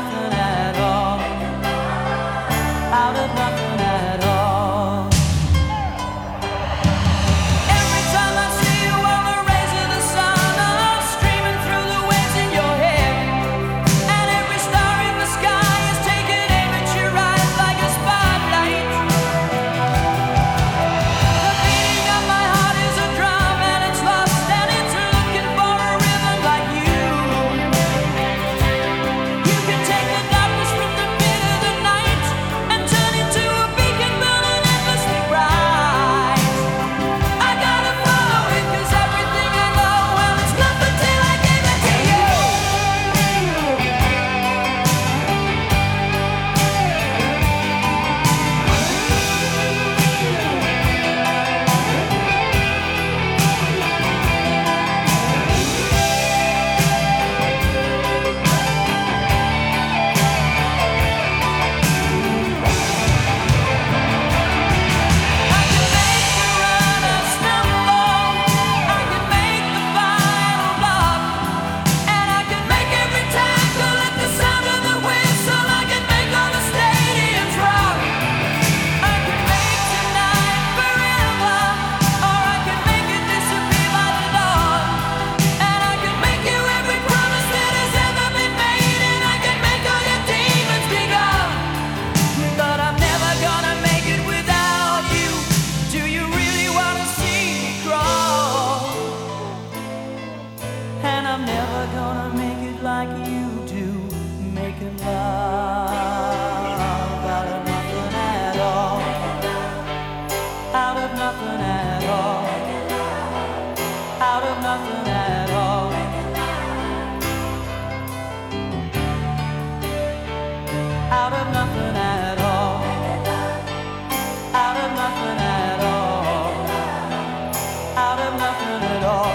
nothing Nothing at all.